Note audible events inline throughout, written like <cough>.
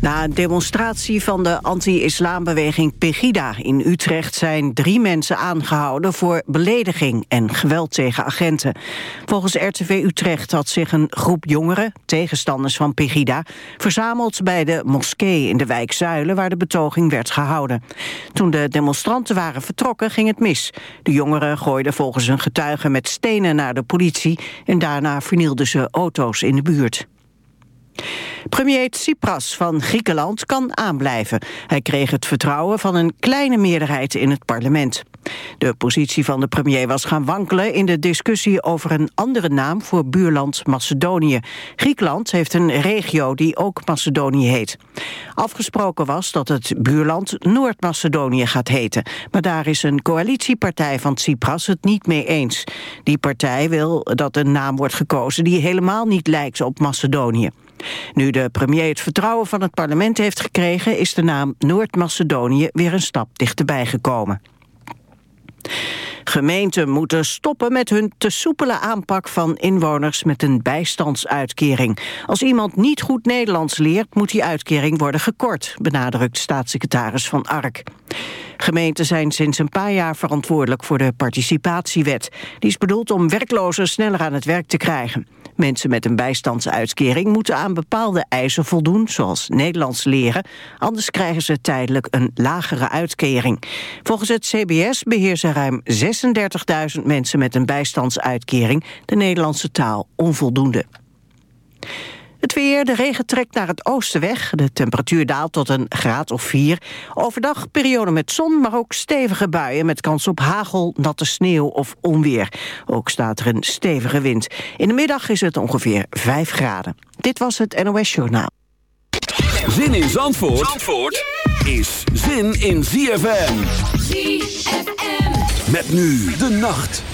Na een demonstratie van de anti-islambeweging Pegida in Utrecht... zijn drie mensen aangehouden voor belediging en geweld tegen agenten. Volgens RTV Utrecht had zich een groep jongeren, tegenstanders van Pegida... verzameld bij de moskee in de wijk Zuilen... waar de betoging werd gehouden. Toen de demonstranten waren vertrokken, ging het mis. De jongeren gooiden volgens een getuige met stenen naar de politie... en daarna vernielden ze auto's in de buurt. Premier Tsipras van Griekenland kan aanblijven. Hij kreeg het vertrouwen van een kleine meerderheid in het parlement. De positie van de premier was gaan wankelen in de discussie over een andere naam voor buurland Macedonië. Griekenland heeft een regio die ook Macedonië heet. Afgesproken was dat het buurland Noord-Macedonië gaat heten. Maar daar is een coalitiepartij van Tsipras het niet mee eens. Die partij wil dat een naam wordt gekozen die helemaal niet lijkt op Macedonië. Nu de premier het vertrouwen van het parlement heeft gekregen... is de naam Noord-Macedonië weer een stap dichterbij gekomen. Gemeenten moeten stoppen met hun te soepele aanpak van inwoners met een bijstandsuitkering. Als iemand niet goed Nederlands leert, moet die uitkering worden gekort, benadrukt staatssecretaris Van Ark. Gemeenten zijn sinds een paar jaar verantwoordelijk voor de participatiewet. Die is bedoeld om werklozen sneller aan het werk te krijgen. Mensen met een bijstandsuitkering moeten aan bepaalde eisen voldoen, zoals Nederlands leren, anders krijgen ze tijdelijk een lagere uitkering. Volgens het CBS beheersen ruim 36.000 mensen met een bijstandsuitkering de Nederlandse taal onvoldoende. Het weer, de regen trekt naar het oosten weg. De temperatuur daalt tot een graad of 4. Overdag periode met zon, maar ook stevige buien... met kans op hagel, natte sneeuw of onweer. Ook staat er een stevige wind. In de middag is het ongeveer 5 graden. Dit was het NOS Journaal. Zin in Zandvoort, Zandvoort is zin in ZFM. ZFM. Met nu de nacht.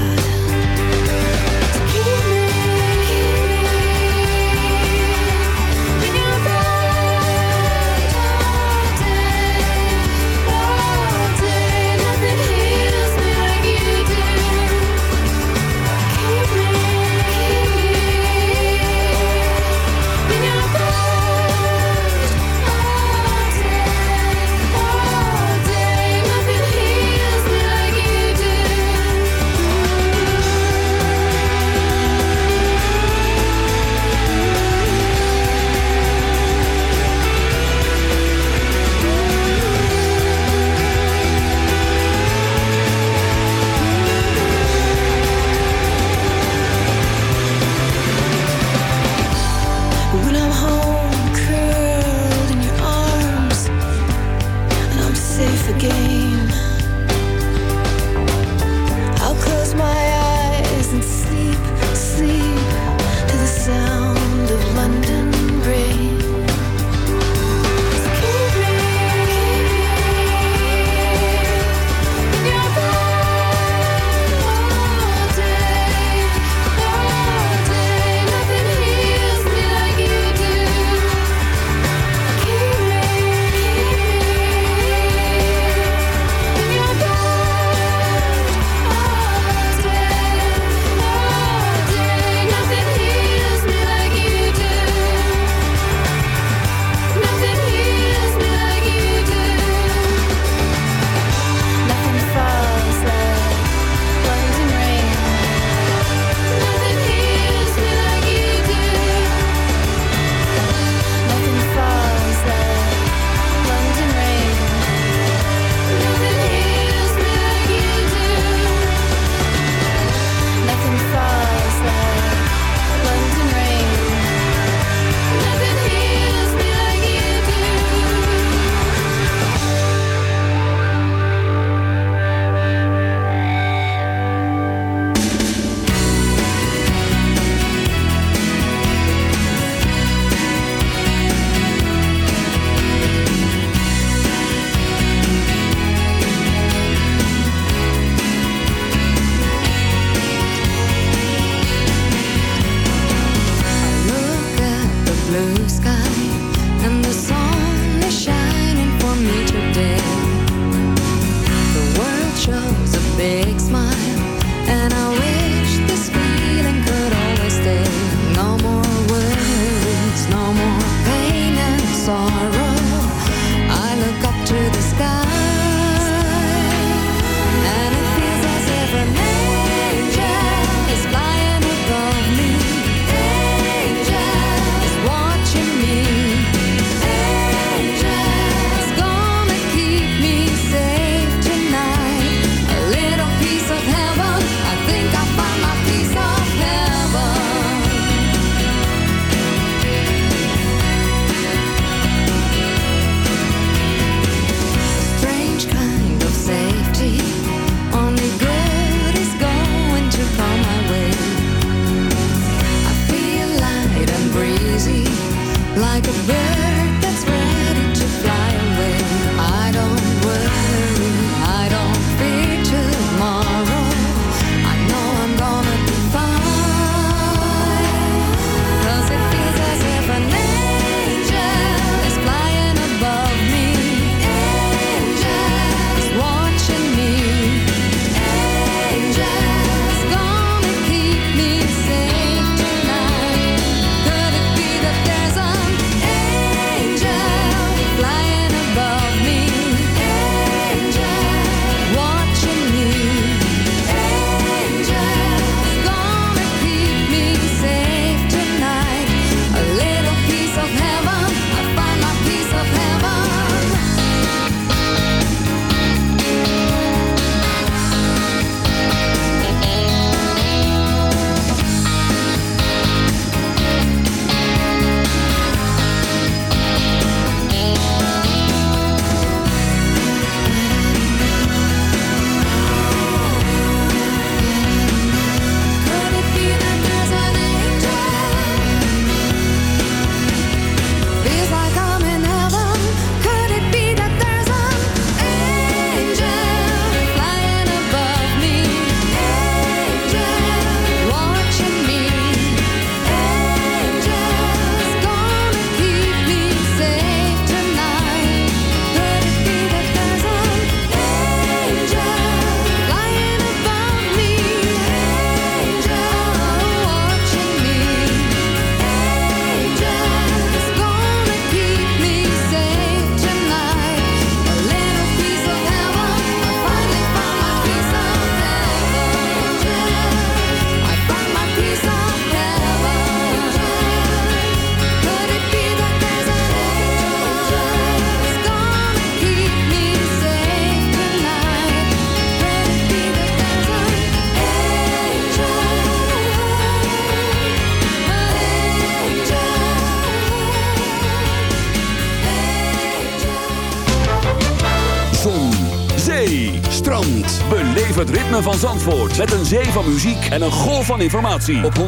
Het ritme van Zandvoort. Met een zee van muziek en een golf van informatie. Op 106.9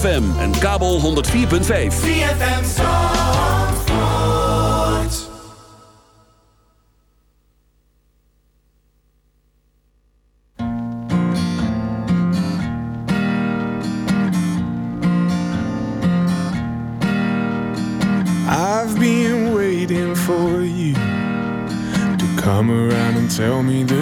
FM en kabel 104.5. I've been waiting for you to come around and tell me the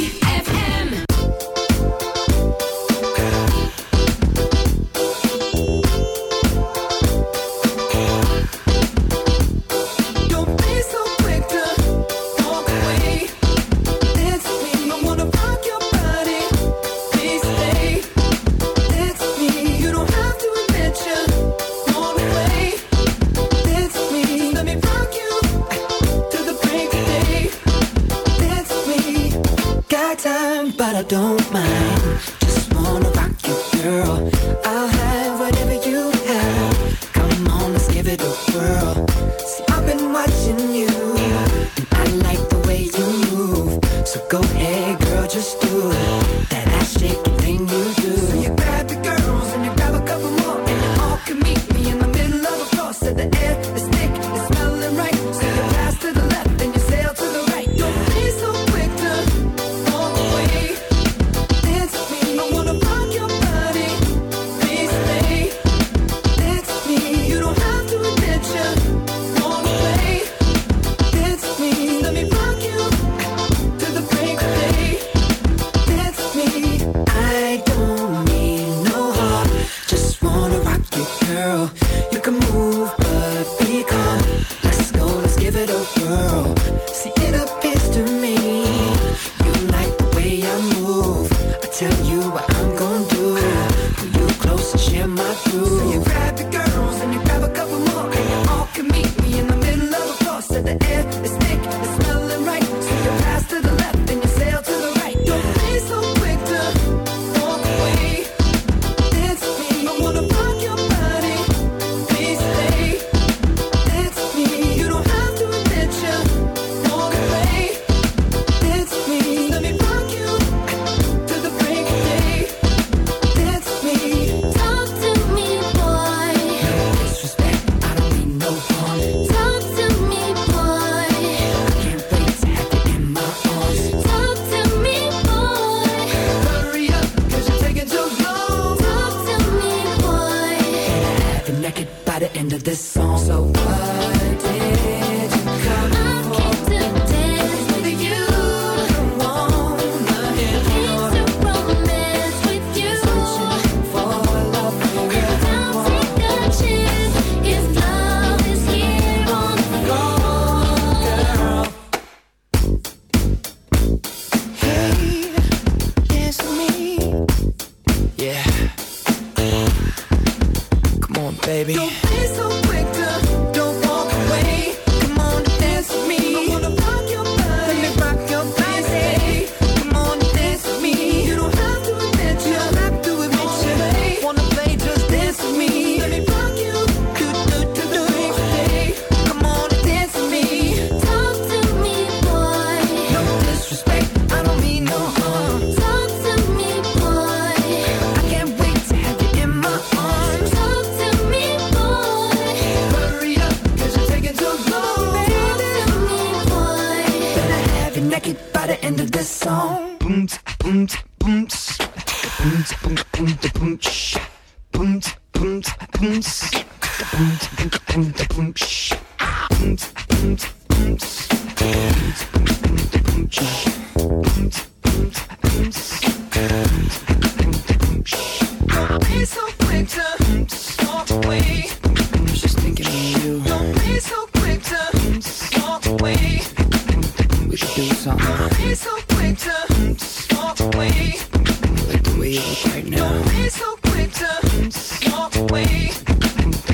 grab the girls and you grab a couple more, and you all can meet me by the end of this song. Boom, boom, boom, boom, boom, boom, boom, boom, boom, boom, Be so quick to walk away. Just thinking of you. Don't boom, boom, boom, boom, boom, boom, we should do something. To walk away. Like the way you right now. To walk away.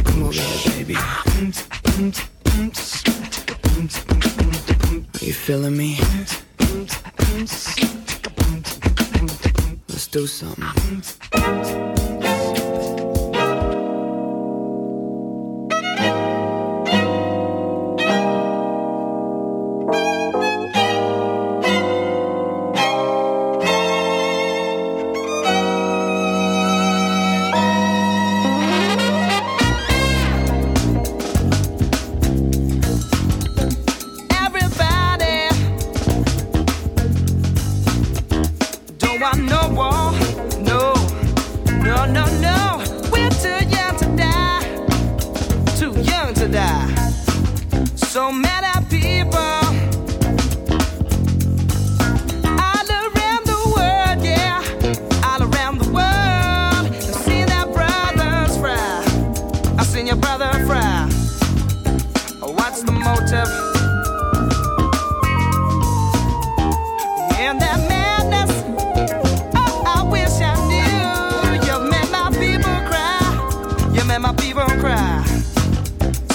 Come over here, baby. Are you feeling me? Let's do something. so many people all around the world, yeah, all around the world. I've seen their brothers fry. I've seen your brother fry. What's the motive? That madness, oh, I wish I knew. You made my people cry. You made my people cry.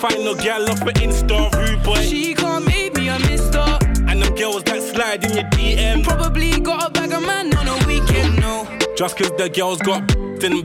Find no gal off an Insta rude boy. She can't make me a mister. And them girls that slide in your DM. Probably got a bag of man on a weekend, no. Just cause the girls got then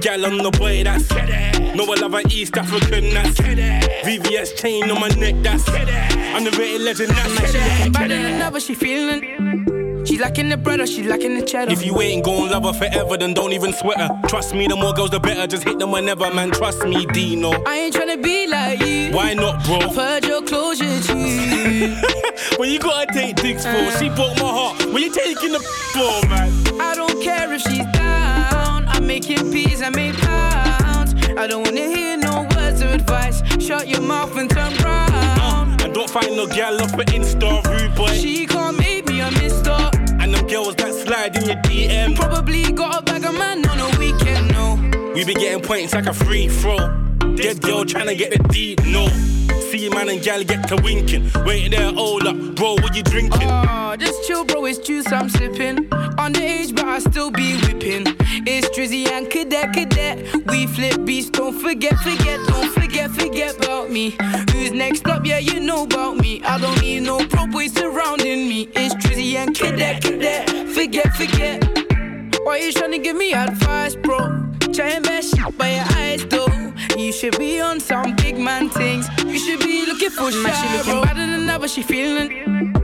gal on the way, that's No, I love an East African, that's VVS chain on my neck, that's Underrated legend, that's looking better than ever, she feeling. She lacking the bread or she lacking the cheddar. If you ain't gon' love her forever, then don't even sweat her. Trust me, the more girls, the better. Just hit them whenever, man. Trust me, Deno. I ain't tryna be like you. Why not, bro? I've heard your closure, G. <laughs> when you gotta take dicks for, she broke my heart. When you taking the <laughs> for, man. I don't care if she's down. I'm making peas, I make pounds. I don't wanna hear no words of advice. Shut your mouth and turn round. Uh, and don't find no gal off an Insta rude boy. She can't make me a mister. And them girls that slide in your DM. Probably got a bag of man on a weekend, no. We be getting points like a free throw. Dead girl trying to get the deep, no. See man and gal get to winking. Wait there, hold up, bro, what you drinking? Ah. Just chill, bro. It's juice I'm sipping. Underage, but I still be whipping. It's Drizzy and Cadet, Cadet. We flip beats, don't forget, forget, don't forget, forget about me. Who's next up? Yeah, you know about me. I don't need no pro boys surrounding me. It's Drizzy and Cadet, Cadet. Forget, forget. Why you tryna give me advice, bro? Try and mess shit by your eyes, though. You should be on some big man things. You should be looking for shit. She looking better than ever, she feeling.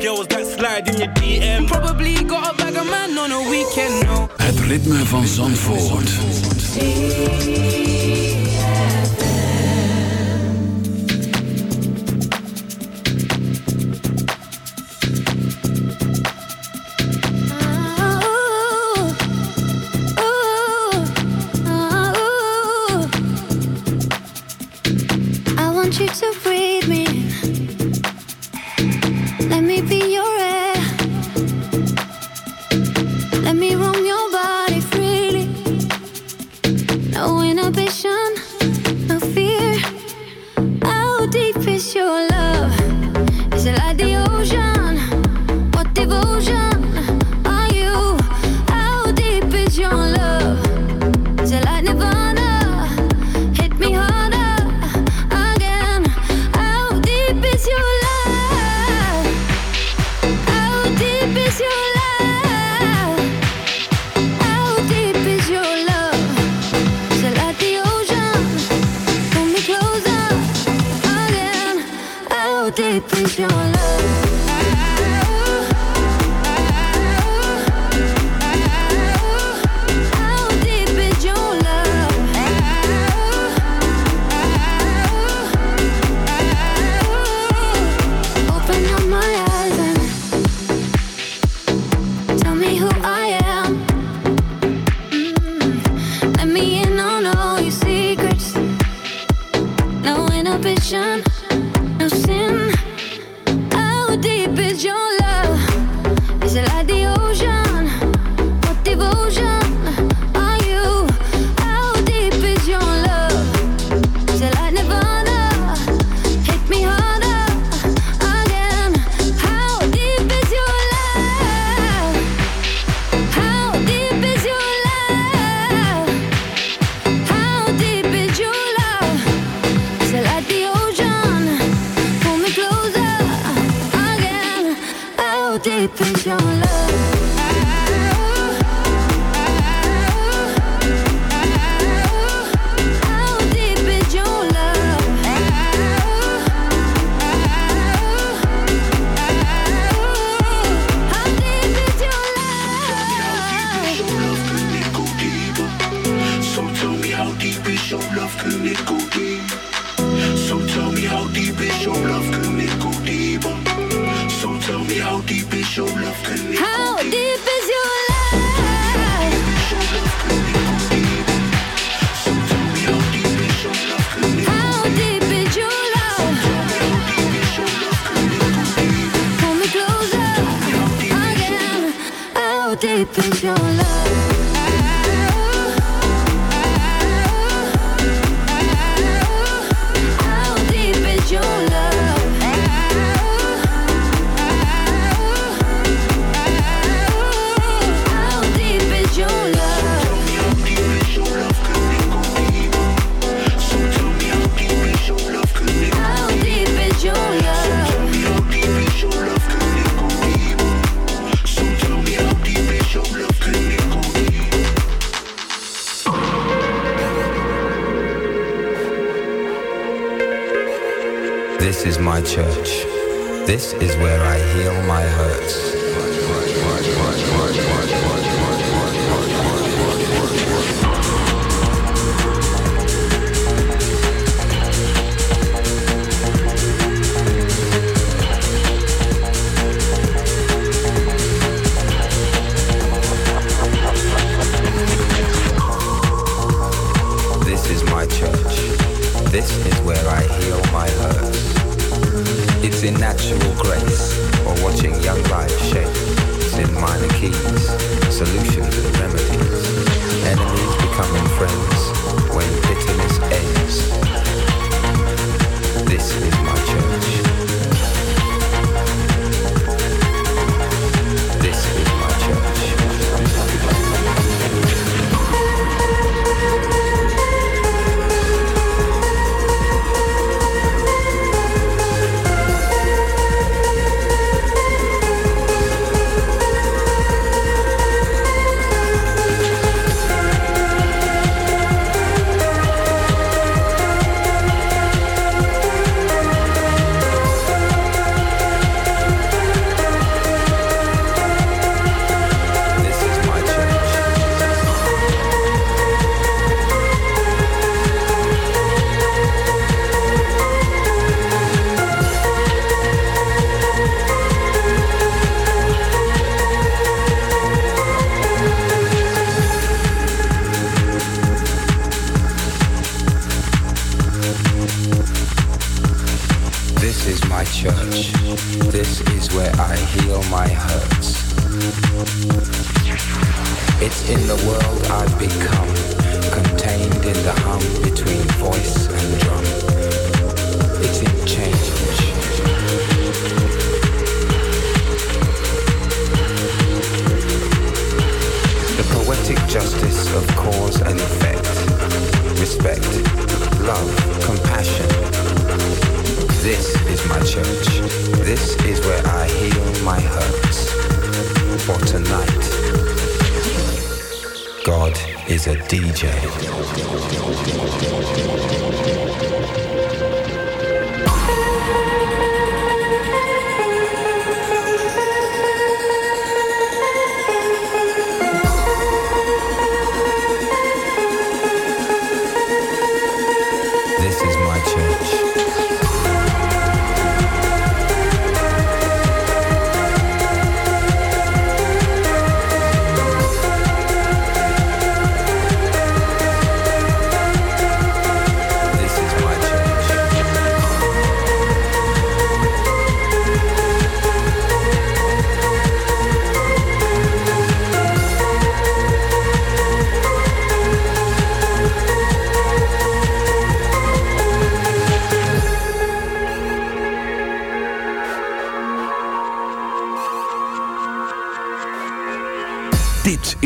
Girls that slide in your DM. Probably got a bag of man on a weekend, no. Het ritme van Zandvoort. I want you to breathe me. No fear. How deep is your love? Is it like the show love to Nico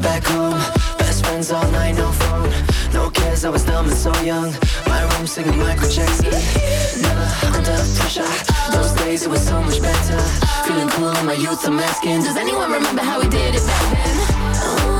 back home. Best friends all night, no phone. No cares, I was dumb and so young. My room singing Michael Jackson. Never under pressure. Those days it was so much better. Feeling cool in my youth, I'm asking Does anyone remember how we did it back then? Uh-huh.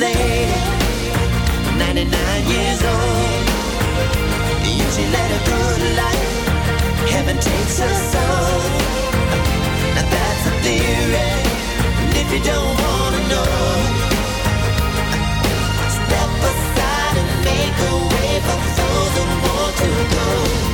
lady, 99 years old. She led a good life. Heaven takes her soul. Now that's a theory. And if you don't wanna know, step aside and make a way for those who want to go.